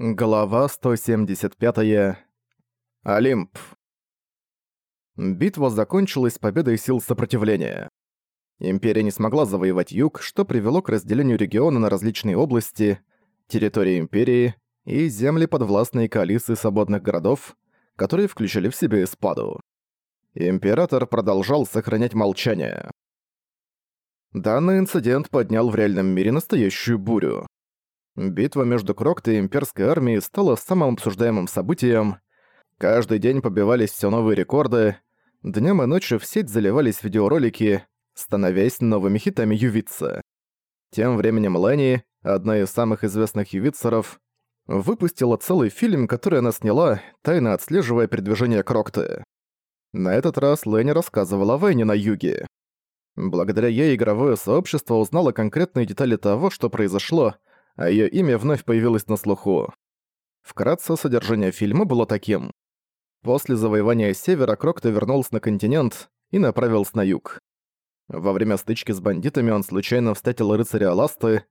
Глава 175. -я. Олимп. Битва закончилась победой сил сопротивления. Империя не смогла завоевать юг, что привело к разделению региона на различные области, территории империи и земли подвластные коалиции свободных городов, которые включили в себя Испаду. Император продолжал сохранять молчание. Данный инцидент поднял в реальном мире настоящую бурю. Битва между Кроктой и имперской армией стала самым обсуждаемым событием. Каждый день побивались все новые рекорды. Днем и ночью в сеть заливались видеоролики, становясь новыми хитами ювица. Тем временем Лэнни, одна из самых известных ювицеров, выпустила целый фильм, который она сняла, тайно отслеживая передвижение Крокты. На этот раз Лэнни рассказывала о войне на юге. Благодаря ей игровое сообщество узнало конкретные детали того, что произошло, а её имя вновь появилось на слуху. Вкратце, содержание фильма было таким. После завоевания Севера Крокто вернулся на континент и направился на юг. Во время стычки с бандитами он случайно встретил рыцаря Аласты.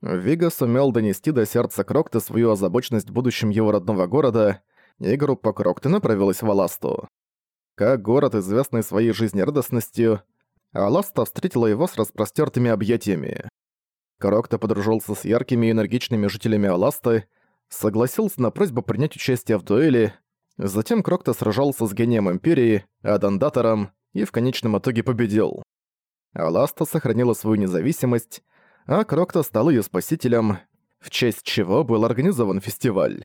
Вига сумел донести до сердца Крокта свою озабоченность будущим его родного города, и группа Крокта направилась в Аласту. Как город, известный своей жизнерадостностью, Аласта встретила его с распростёртыми объятиями. Крокто подружился с яркими и энергичными жителями Аласты, согласился на просьбу принять участие в дуэли, затем Крокто сражался с гением Империи, Адандатором и в конечном итоге победил. Аласта сохранила свою независимость, а Крокто стал ее спасителем, в честь чего был организован фестиваль.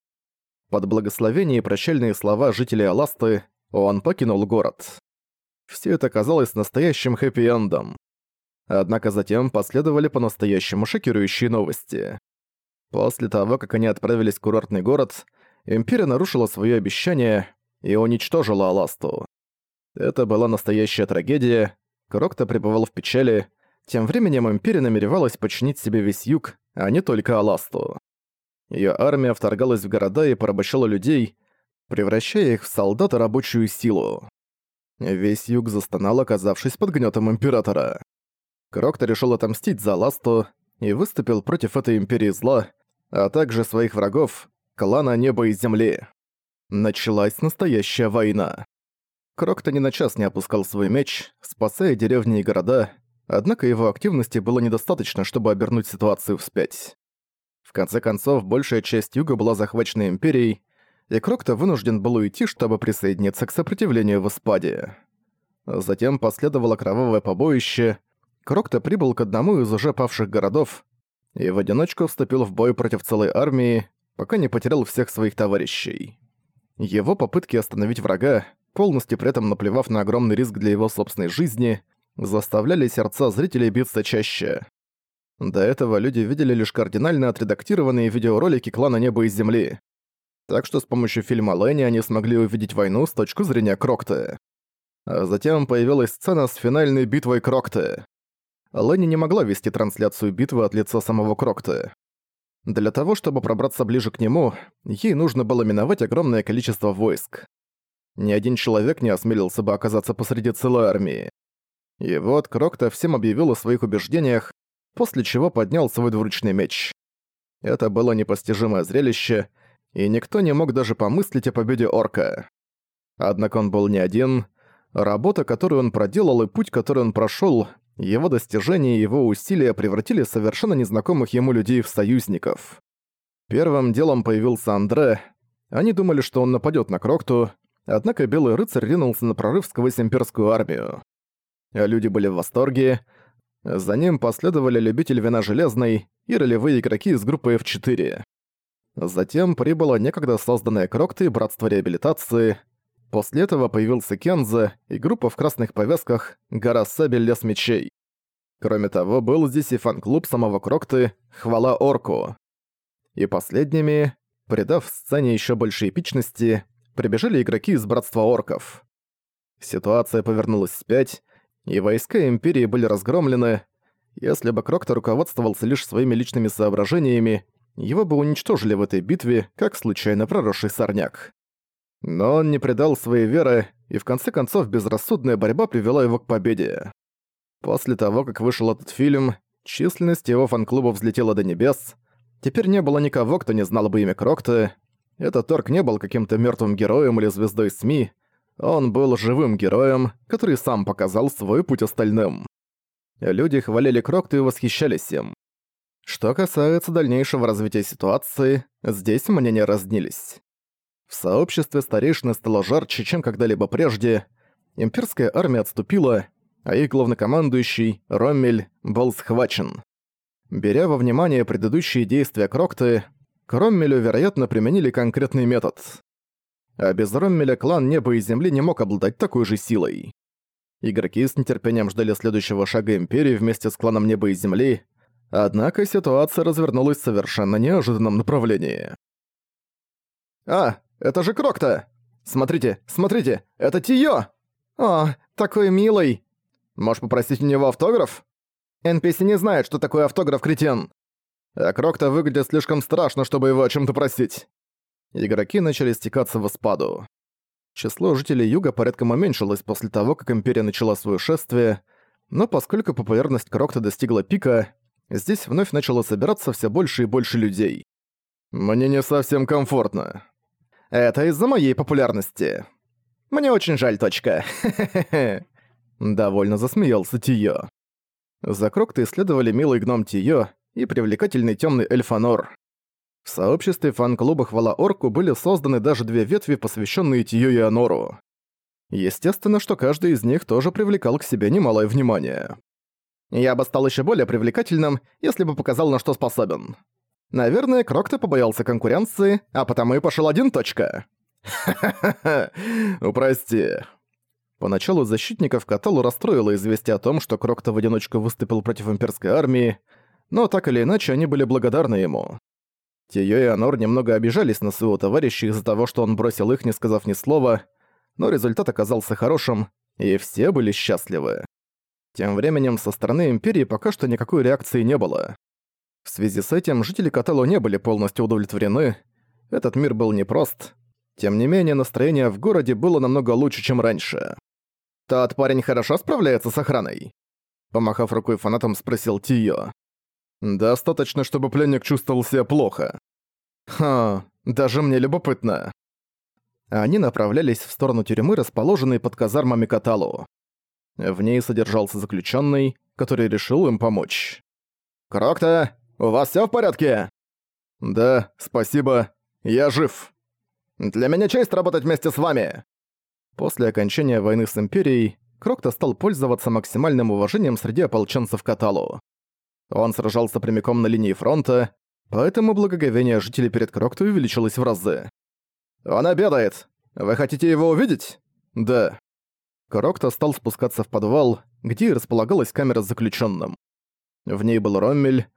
Под благословение и прощальные слова жителей Аласты он покинул город. Все это казалось настоящим хэппи-эндом. Однако затем последовали по-настоящему шокирующие новости. После того, как они отправились в курортный город, Империя нарушила свои обещания и уничтожила Аласту. Это была настоящая трагедия, Крокто пребывал в печали, тем временем Империя намеревалась подчинить себе весь юг, а не только Аласту. Её армия вторгалась в города и порабощала людей, превращая их в солдат и рабочую силу. Весь юг застонал, оказавшись под гнётом Императора. Крокто решил отомстить за Ласту и выступил против этой империи зла, а также своих врагов, клана неба и земли. Началась настоящая война. Крокто ни на час не опускал свой меч, спасая деревни и города, однако его активности было недостаточно, чтобы обернуть ситуацию вспять. В конце концов, большая часть юга была захвачена империей, и Крокта вынужден был уйти, чтобы присоединиться к сопротивлению в Испаде. Затем последовало кровавое побоище, Крокта прибыл к одному из уже павших городов и в одиночку вступил в бой против целой армии, пока не потерял всех своих товарищей. Его попытки остановить врага, полностью при этом наплевав на огромный риск для его собственной жизни, заставляли сердца зрителей биться чаще. До этого люди видели лишь кардинально отредактированные видеоролики клана Неба и Земли. Так что с помощью фильма Лэнни они смогли увидеть войну с точки зрения Крокта. А затем появилась сцена с финальной битвой Крокта. Лэнни не могла вести трансляцию битвы от лица самого Крокта. Для того, чтобы пробраться ближе к нему, ей нужно было миновать огромное количество войск. Ни один человек не осмелился бы оказаться посреди целой армии. И вот Крокта всем объявил о своих убеждениях, после чего поднял свой двуручный меч. Это было непостижимое зрелище, и никто не мог даже помыслить о победе орка. Однако он был не один. Работа, которую он проделал, и путь, который он прошёл, его достижения и его усилия превратили совершенно незнакомых ему людей в союзников. Первым делом появился Андре. Они думали, что он нападет на Крокту, однако Белый Рыцарь ринулся на прорыв сквозь имперскую армию. А люди были в восторге. За ним последовали любитель вина Железной и ролевые игроки из группы F4. Затем прибыло некогда созданное Крокты и Братство Реабилитации. После этого появился Кенза и группа в красных повязках «Гора Сабель Лес Мечей». Кроме того, был здесь и фан-клуб самого Крокты «Хвала Орку». И последними, придав сцене еще больше эпичности, прибежали игроки из Братства Орков. Ситуация повернулась вспять, и войска Империи были разгромлены. Если бы Крокта руководствовался лишь своими личными соображениями, его бы уничтожили в этой битве, как случайно проросший сорняк. Но он не предал своей веры, и в конце концов безрассудная борьба привела его к победе. После того, как вышел этот фильм, численность его фан-клуба взлетела до небес. Теперь не было никого, кто не знал бы имя Крокта. Этот Торг не был каким-то мертвым героем или звездой СМИ. Он был живым героем, который сам показал свой путь остальным. Люди хвалили Крокта и восхищались им. Что касается дальнейшего развития ситуации, здесь мнения разнились. В сообществе старейшины стало жарче, чем когда-либо прежде. Имперская армия отступила, а их главнокомандующий, Роммель, был схвачен. Беря во внимание предыдущие действия Крокты, к Роммелю, вероятно, применили конкретный метод. А без Роммеля клан Неба и Земли не мог обладать такой же силой. Игроки с нетерпением ждали следующего шага Империи вместе с кланом Неба и Земли, однако ситуация развернулась в совершенно неожиданном направлении. «А, это же Крокта! Смотрите, смотрите, это Тио! О, такой милый!» Можешь попросить у него автограф? NPC не знает, что такое автограф, кретин. А Крокто выглядит слишком страшно, чтобы его о чем то просить. Игроки начали стекаться в спаду. Число жителей Юга порядком уменьшилось после того, как Империя начала свое шествие, но поскольку популярность Крокта достигла пика, здесь вновь начало собираться все больше и больше людей. «Мне не совсем комфортно», это из-за моей популярности. Мне очень жаль, точка. Довольно засмеялся Тиё. За Крокта исследовали милый гном Тиё и привлекательный темный эльфанор. В сообществе фан-клуба «Хвала Орку» были созданы даже две ветви, посвященные Тиё и Анору. Естественно, что каждый из них тоже привлекал к себе немалое внимание. Я бы стал еще более привлекательным, если бы показал, на что способен. Наверное, Крокта побоялся конкуренции, а потому и пошел один точка. «Ха-ха-ха! Упрости, Поначалу защитников Каталу расстроило известие о том, что Крокто в одиночку выступил против имперской армии, но так или иначе они были благодарны ему. Тиё и Анор немного обижались на своего товарища из-за того, что он бросил их, не сказав ни слова, но результат оказался хорошим, и все были счастливы. Тем временем со стороны Империи пока что никакой реакции не было. В связи с этим жители Каталу не были полностью удовлетворены, этот мир был непрост. Тем не менее, настроение в городе было намного лучше, чем раньше. «Тот парень хорошо справляется с охраной?» Помахав рукой фанатом, спросил Тио. «Достаточно, чтобы пленник чувствовал себя плохо». «Ха, даже мне любопытно». Они направлялись в сторону тюрьмы, расположенной под казармами Каталу. В ней содержался заключенный, который решил им помочь. «Крокта, у вас все в порядке?» «Да, спасибо. Я жив. Для меня честь работать вместе с вами!» После окончания войны с Империей, Крокто стал пользоваться максимальным уважением среди ополченцев Каталу. Он сражался прямиком на линии фронта, поэтому благоговение жителей перед Крокто увеличилось в разы. «Он обедает! Вы хотите его увидеть?» «Да». Крокто стал спускаться в подвал, где и располагалась камера с заключенным. В ней был Роммель,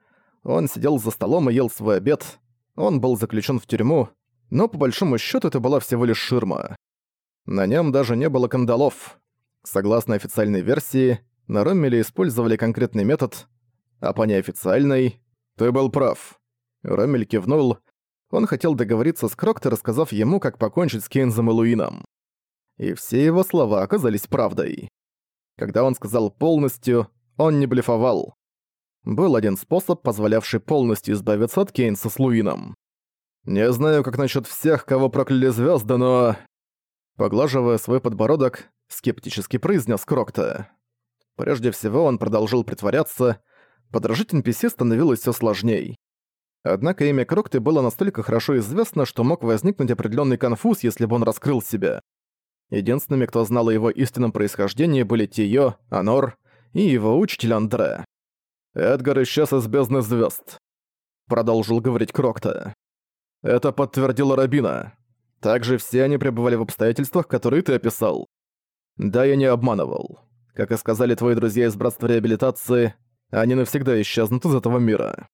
он сидел за столом и ел свой обед, он был заключен в тюрьму, но по большому счету это была всего лишь ширма. На нем даже не было кандалов. Согласно официальной версии, на Роммеле использовали конкретный метод, а по неофициальной... Ты был прав. Роммель кивнул. Он хотел договориться с Крокто, рассказав ему, как покончить с Кейнзом и Луином. И все его слова оказались правдой. Когда он сказал «полностью», он не блефовал. Был один способ, позволявший полностью избавиться от Кейнса с Луином. Не знаю, как насчет всех, кого прокляли звезды, но... Поглаживая свой подбородок, скептически произнес Крокта. Прежде всего он продолжил притворяться, подражить NPC становилось все сложней. Однако имя Крокты было настолько хорошо известно, что мог возникнуть определенный конфуз, если бы он раскрыл себя. Единственными, кто знал о его истинном происхождении, были Тиё, Анор и его учитель Андре. «Эдгар исчез из бездны звезд», — продолжил говорить Крокта. «Это подтвердила Рабина. Также все они пребывали в обстоятельствах, которые ты описал. Да, я не обманывал. Как и сказали твои друзья из Братства Реабилитации, они навсегда исчезнут из этого мира.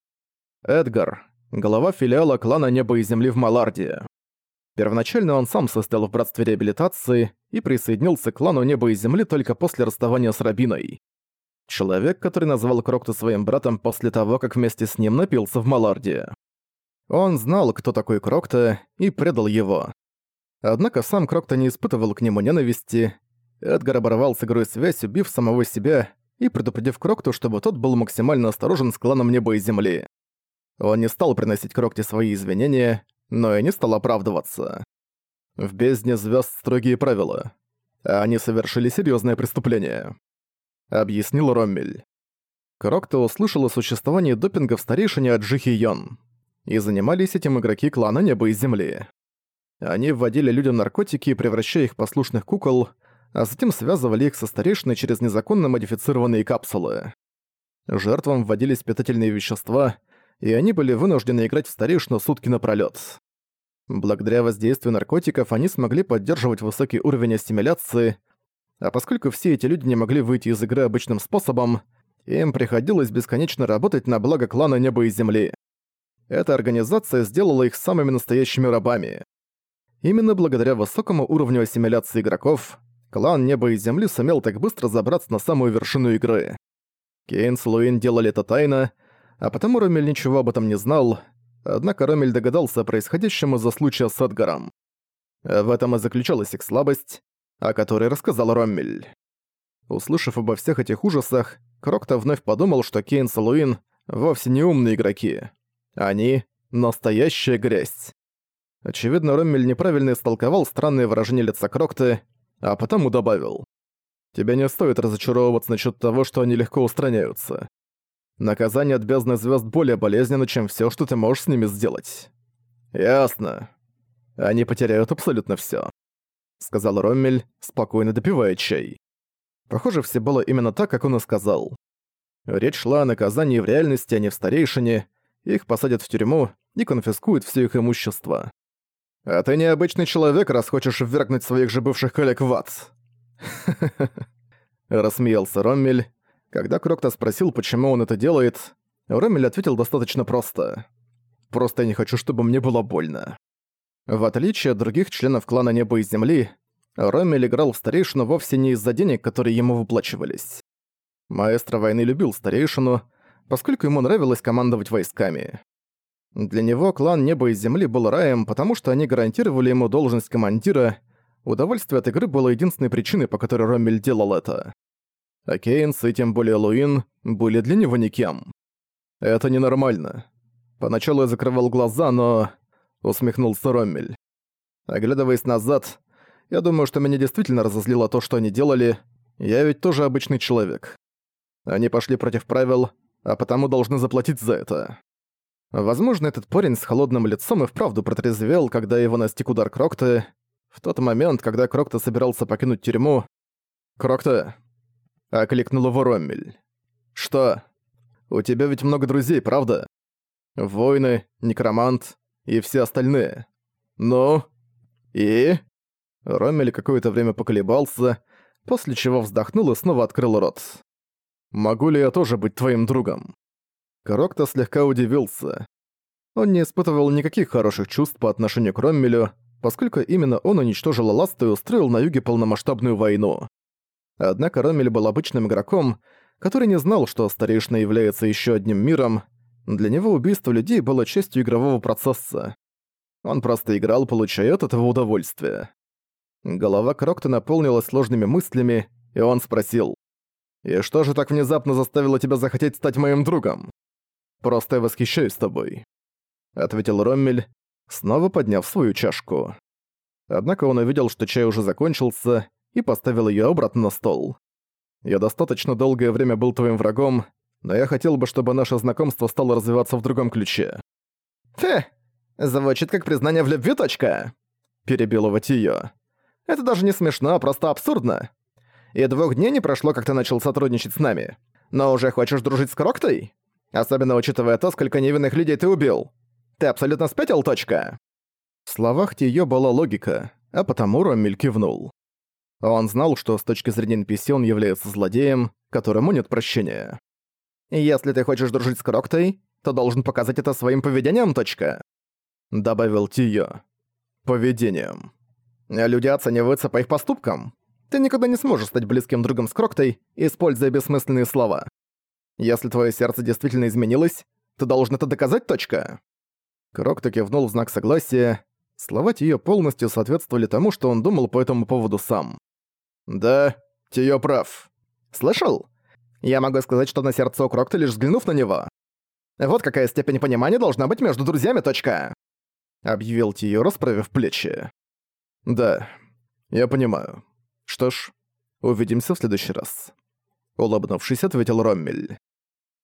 Эдгар, глава филиала клана Неба и Земли в Маларде. Первоначально он сам состоял в Братстве Реабилитации и присоединился к клану Неба и Земли только после расставания с Рабиной. Человек, который назвал Крокту своим братом после того, как вместе с ним напился в Маларде. Он знал, кто такой Крокта, и предал его. Однако сам Крокта не испытывал к нему ненависти. Эдгар оборвал с игрой связь, убив самого себя и предупредив Крокту, чтобы тот был максимально осторожен с кланом неба и земли. Он не стал приносить Крокте свои извинения, но и не стал оправдываться. В бездне звезд строгие правила. Они совершили серьезное преступление. Объяснил Роммель. Крокто услышал о существовании допинга в старейшине от Джихи Йон и занимались этим игроки клана Неба и Земли. Они вводили людям наркотики, превращая их в послушных кукол, а затем связывали их со старейшиной через незаконно модифицированные капсулы. Жертвам вводились питательные вещества, и они были вынуждены играть в старейшину сутки напролёт. Благодаря воздействию наркотиков они смогли поддерживать высокий уровень ассимиляции, а поскольку все эти люди не могли выйти из игры обычным способом, им приходилось бесконечно работать на благо клана Неба и Земли эта организация сделала их самыми настоящими рабами. Именно благодаря высокому уровню ассимиляции игроков, клан Неба и Земли сумел так быстро забраться на самую вершину игры. Кейнс Луин делали это тайно, а потому Ромель ничего об этом не знал, однако Ромель догадался о происходящем из-за случая с Эдгаром. В этом и заключалась их слабость, о которой рассказал Роммель. Услышав обо всех этих ужасах, Крокта вновь подумал, что Кейнс с Луин вовсе не умные игроки, они — настоящая грязь. Очевидно, Роммель неправильно истолковал странное выражение лица Крокты, а потому добавил. Тебе не стоит разочаровываться насчет того, что они легко устраняются. Наказание от бездны звезд более болезненно, чем все, что ты можешь с ними сделать. Ясно. Они потеряют абсолютно все, сказал Роммель, спокойно допивая чай. Похоже, все было именно так, как он и сказал. Речь шла о наказании в реальности, а не в старейшине, их посадят в тюрьму и конфискуют все их имущество. А ты необычный человек, раз хочешь ввергнуть своих же бывших коллег в ад. Рассмеялся Роммель. Когда Крокта спросил, почему он это делает, Роммель ответил достаточно просто. «Просто я не хочу, чтобы мне было больно». В отличие от других членов клана Неба и Земли, Роммель играл в старейшину вовсе не из-за денег, которые ему выплачивались. Маэстро войны любил старейшину, поскольку ему нравилось командовать войсками. Для него клан Неба и Земли был раем, потому что они гарантировали ему должность командира, удовольствие от игры было единственной причиной, по которой Роммель делал это. А Кейнс и тем более Луин были для него никем. «Это ненормально. Поначалу я закрывал глаза, но...» — усмехнулся Роммель. «Оглядываясь назад, я думаю, что меня действительно разозлило то, что они делали. Я ведь тоже обычный человек. Они пошли против правил, а потому должны заплатить за это. Возможно, этот парень с холодным лицом и вправду протрезвел, когда его настиг удар Крокты. В тот момент, когда Крокта собирался покинуть тюрьму... «Крокта!» — окликнул его Роммель. «Что? У тебя ведь много друзей, правда? Воины, некромант и все остальные. Ну? И?» Роммель какое-то время поколебался, после чего вздохнул и снова открыл рот. Могу ли я тоже быть твоим другом?» Корокто слегка удивился. Он не испытывал никаких хороших чувств по отношению к Роммелю, поскольку именно он уничтожил Ласт и устроил на юге полномасштабную войну. Однако Роммель был обычным игроком, который не знал, что старейшина является еще одним миром. Для него убийство людей было частью игрового процесса. Он просто играл, получая от этого удовольствие. Голова Крокта наполнилась сложными мыслями, и он спросил. И что же так внезапно заставило тебя захотеть стать моим другом? Просто я восхищаюсь тобой», — ответил Роммель, снова подняв свою чашку. Однако он увидел, что чай уже закончился, и поставил ее обратно на стол. «Я достаточно долгое время был твоим врагом, но я хотел бы, чтобы наше знакомство стало развиваться в другом ключе». «Фе, звучит как признание в любви, точка!» — перебил его Тио. «Это даже не смешно, а просто абсурдно и двух дней не прошло, как ты начал сотрудничать с нами. Но уже хочешь дружить с Кроктой? Особенно учитывая то, сколько невинных людей ты убил. Ты абсолютно спятил, точка?» В словах ее была логика, а потому Роммель кивнул. Он знал, что с точки зрения NPC он является злодеем, которому нет прощения. «Если ты хочешь дружить с Кроктой, то должен показать это своим поведением, точка!» Добавил Тио. «Поведением. Люди оцениваются по их поступкам. Ты никогда не сможешь стать близким другом с Кроктой, используя бессмысленные слова. Если твое сердце действительно изменилось, ты должен это доказать, точка». Крокта кивнул в знак согласия. Слова Тиё полностью соответствовали тому, что он думал по этому поводу сам. «Да, Тиё прав. Слышал? Я могу сказать, что на сердце у Крокта, лишь взглянув на него. Вот какая степень понимания должна быть между друзьями, точка!» Объявил Тиё, расправив плечи. «Да, я понимаю». Что ж, увидимся в следующий раз. Улыбнувшись, ответил Роммель.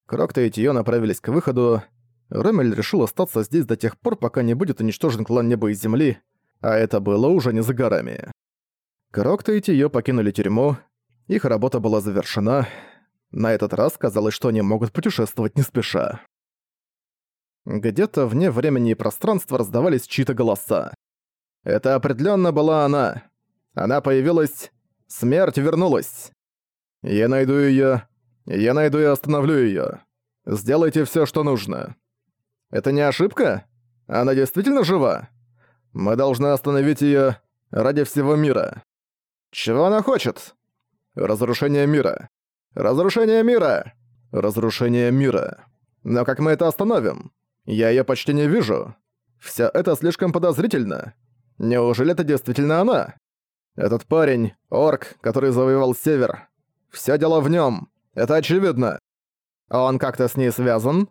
Крокта и Тиё направились к выходу. Роммель решил остаться здесь до тех пор, пока не будет уничтожен клан Неба и Земли, а это было уже не за горами. Крокта и Тиё покинули тюрьму, их работа была завершена. На этот раз казалось, что они могут путешествовать не спеша. Где-то вне времени и пространства раздавались чьи-то голоса. Это определенно была она. Она появилась, Смерть вернулась. Я найду её. Я найду и остановлю её. Сделайте всё, что нужно. Это не ошибка? Она действительно жива? Мы должны остановить её ради всего мира. Чего она хочет? Разрушение мира. Разрушение мира. Разрушение мира. Но как мы это остановим? Я её почти не вижу. Всё это слишком подозрительно. Неужели это действительно она? Этот парень — орк, который завоевал Север. Все дело в нем. Это очевидно. А он как-то с ней связан?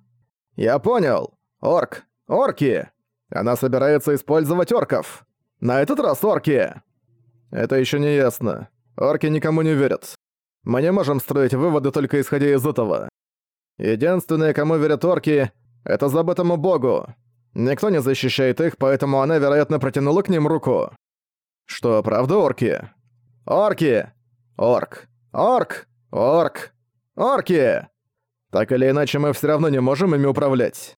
Я понял. Орк. Орки. Она собирается использовать орков. На этот раз орки. Это еще не ясно. Орки никому не верят. Мы не можем строить выводы только исходя из этого. Единственное, кому верят орки, это забытому богу. Никто не защищает их, поэтому она, вероятно, протянула к ним руку. «Что, правда, орки?» «Орки! Орк! Орк! Орк! Орки!» «Так или иначе, мы все равно не можем ими управлять.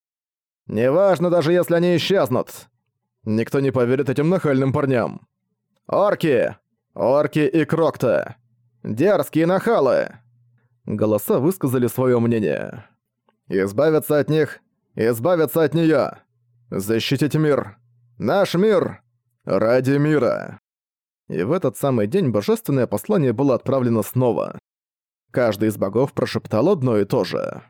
Неважно, даже если они исчезнут. Никто не поверит этим нахальным парням. Орки! Орки и Крокта! Дерзкие нахалы!» Голоса высказали свое мнение. «Избавиться от них! Избавиться от нее! Защитить мир! Наш мир! Ради мира!» и в этот самый день божественное послание было отправлено снова. Каждый из богов прошептал одно и то же.